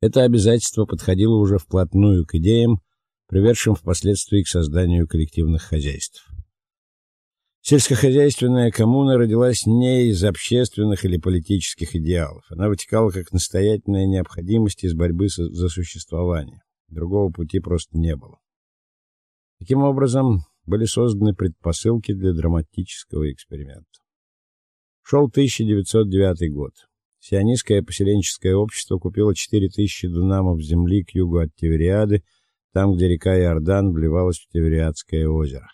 Это обязательство подходило уже вплотную к идеям, приведшим впоследствии к созданию коллективных хозяйств. Сельскохозяйственная коммуна родилась не из общественных или политических идеалов. Она вытекала как настоятельная необходимость из борьбы за существование. Другого пути просто не было. Таким образом, были созданы предпосылки для драматического эксперимента. Шел 1909 год. Сионистское поселенческое общество купило 4000 дунамов земли к югу от Тивериады, там, где река Иордан вливалась в Тивериадское озеро.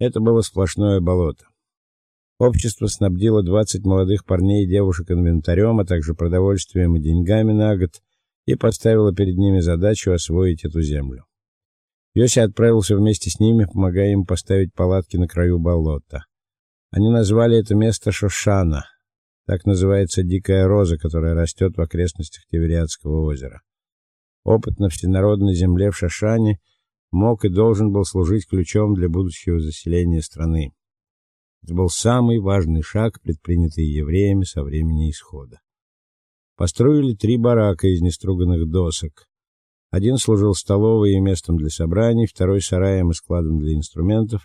Это было сплошное болото. Общество снабдило 20 молодых парней и девушек инвентарем, а также продовольствием и деньгами на год и поставило перед ними задачу освоить эту землю. Йоси отправился вместе с ними, помогая им поставить палатки на краю болота. Они назвали это место Шошана. Так называется дикая роза, которая растет в окрестностях Тивериадского озера. Опыт на всенародной земле в Шошане мог и должен был служить ключом для будущего заселения страны. Это был самый важный шаг, предпринятый евреями со времени исхода. Построили три барака из неструганных досок. Один служил столовой и местом для собраний, второй сараем и складом для инструментов,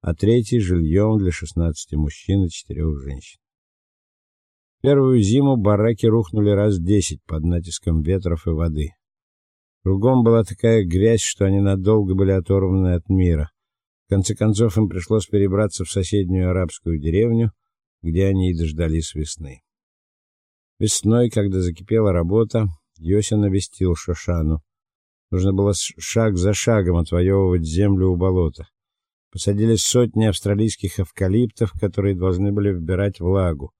а третий жильем для 16 мужчин и четырех женщин. Первую зиму бараки рухнули раз десять под натиском ветров и воды. Кругом была такая грязь, что они надолго были оторваны от мира. В конце концов им пришлось перебраться в соседнюю арабскую деревню, где они и дождались весны. Весной, когда закипела работа, Йосин навестил Шошану. Нужно было шаг за шагом отвоевывать землю у болота. Посадили сотни австралийских эвкалиптов, которые должны были вбирать влагу.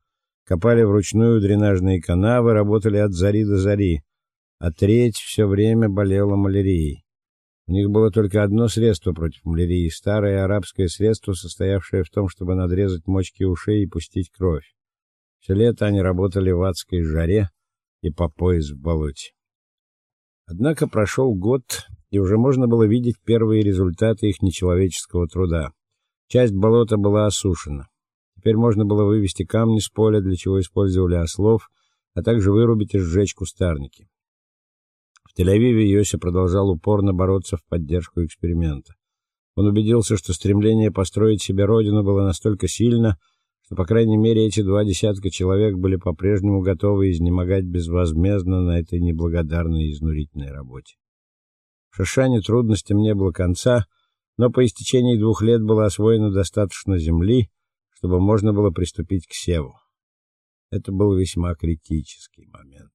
Копали вручную дренажные канавы, работали от зари до зари, а треть все время болела малярией. У них было только одно средство против малярии старое арабское средство, состоявшее в том, чтобы надрезать мочки ушей и пустить кровь. Все лето они работали в адской жаре и по пояс в болоте. Однако прошел год, и уже можно было видеть первые результаты их нечеловеческого труда. Часть болота была осушена. Теперь можно было вывести камни с поля, для чего использовали ослов, а также вырубить и сжечь кустарники. В Тель-Авиве Йоси продолжал упорно бороться в поддержку эксперимента. Он убедился, что стремление построить себе родину было настолько сильно, что по крайней мере эти два десятка человек были по-прежнему готовы изнемогать безвозмездно на этой неблагодарной и изнурительной работе. В Шашане трудностям не было конца, но по истечении двух лет было освоено достаточно земли, чтобы можно было приступить к севу. Это был весьма критический момент,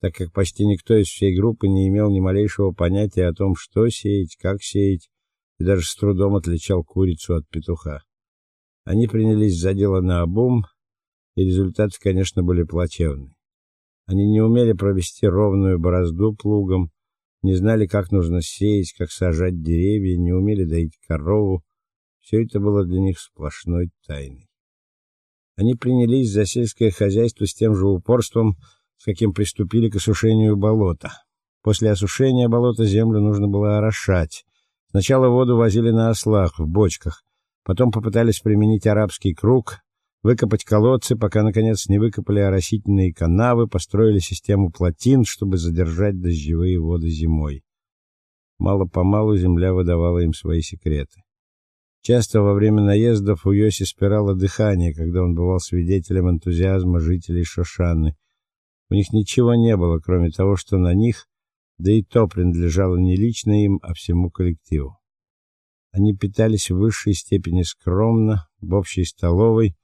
так как почти никто из всей группы не имел ни малейшего понятия о том, что сеять, как сеять, и даже с трудом отличал курицу от петуха. Они принялись за дело наобум, и результаты, конечно, были плачевны. Они не умели провести ровную борозду плугом, не знали, как нужно сеять, как сажать деревья, не умели доить корову. Все это было для них сплошной тайной. Они принялись за сельское хозяйство с тем же упорством, с каким приступили к осушению болота. После осушения болота землю нужно было орошать. Сначала воду возили на ослах в бочках, Потом попытались применить арабский круг, выкопать колодцы, пока наконец не выкопали оросительные канавы, построили систему плотин, чтобы задержать дождевые воды зимой. Мало-помалу земля выдавала им свои секреты. Часто во время наездов у Йоси спирало дыхание, когда он бывал свидетелем энтузиазма жителей Шошаны. У них ничего не было, кроме того, что на них, да и то принадлежало не лично им, а всему коллективу. Они питались в высшей степени скромно, в общей столовой.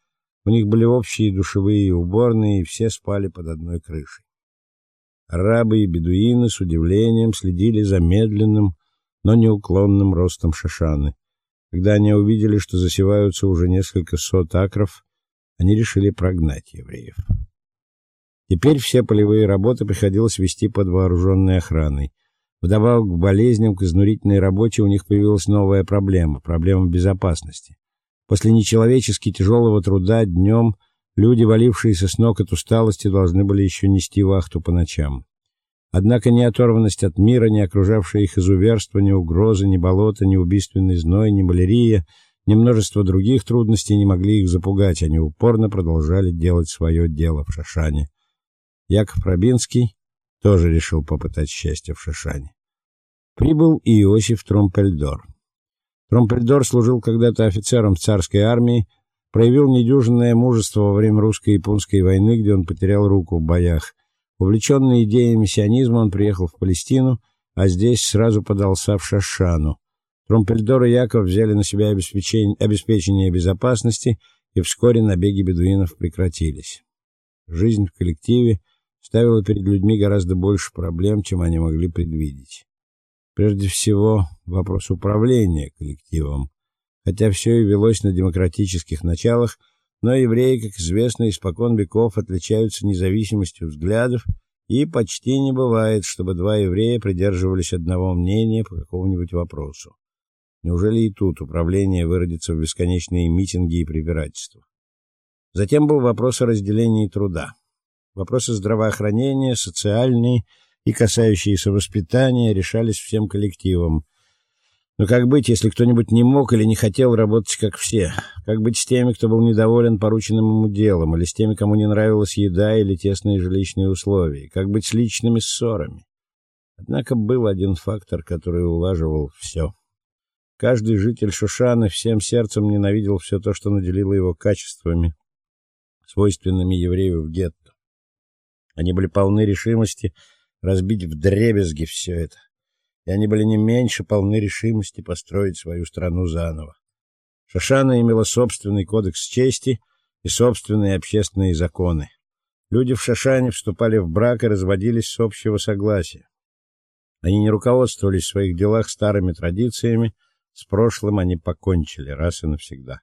У них были общие душевые и уборные, и все спали под одной крышей. Арабы и бедуины с удивлением следили за медленным, но неуклонным ростом Шашаны. Когда они увидели, что засеваются уже несколько сот акров, они решили прогнать евреев. Теперь все полевые работы приходилось вести под вооруженной охраной. Вдобавок к болезням, к изнурительной работе у них появилась новая проблема проблема безопасности. После нечеловечески тяжелого труда днем люди, валившиеся с ног от усталости, должны были еще нести вахту по ночам. Однако ни оторванность от мира, ни окружавшее их изуверство, ни угрозы, ни болото, ни убийственный зной, ни малярия, ни множество других трудностей не могли их запугать, они упорно продолжали делать свое дело в Шашане. Яков Рабинский тоже решил попытать счастье в Шишане. Прибыл и Иосиф Тромпельдор. Тромпельдор служил когда-то офицером в царской армии, проявил недюжинное мужество во время русско-японской войны, где он потерял руку в боях. Увлеченный идеями сионизма, он приехал в Палестину, а здесь сразу подался в Шашану. Тромпельдор и Яков взяли на себя обеспечение, обеспечение безопасности, и вскоре набеги бедуинов прекратились. Жизнь в коллективе ставила перед людьми гораздо больше проблем, чем они могли предвидеть. Прежде всего, вопрос управления коллективом. Хотя все и велось на демократических началах, но евреи, как известно, испокон веков отличаются независимостью взглядов, и почти не бывает, чтобы два еврея придерживались одного мнения по какому-нибудь вопросу. Неужели и тут управление выродится в бесконечные митинги и препирательства? Затем был вопрос о разделении труда. Вопросы здравоохранения, социальные и касающиеся воспитания решались всем коллективом. Но как быть, если кто-нибудь не мог или не хотел работать как все? Как быть с теми, кто был недоволен порученным ему делом, или с теми, кому не нравилась еда или тесные жилищные условия? Как быть с личными ссорами? Однако был один фактор, который улаживал все. Каждый житель Шушаны всем сердцем ненавидел все то, что наделило его качествами, свойственными еврею в гетто. Они были полны решимости разбить вдребезги все это и они были не меньше полны решимости построить свою страну заново. Шашана имела собственный кодекс чести и собственные общественные законы. Люди в Шашане вступали в брак и разводились с общего согласия. Они не руководствовались в своих делах старыми традициями, с прошлым они покончили раз и навсегда.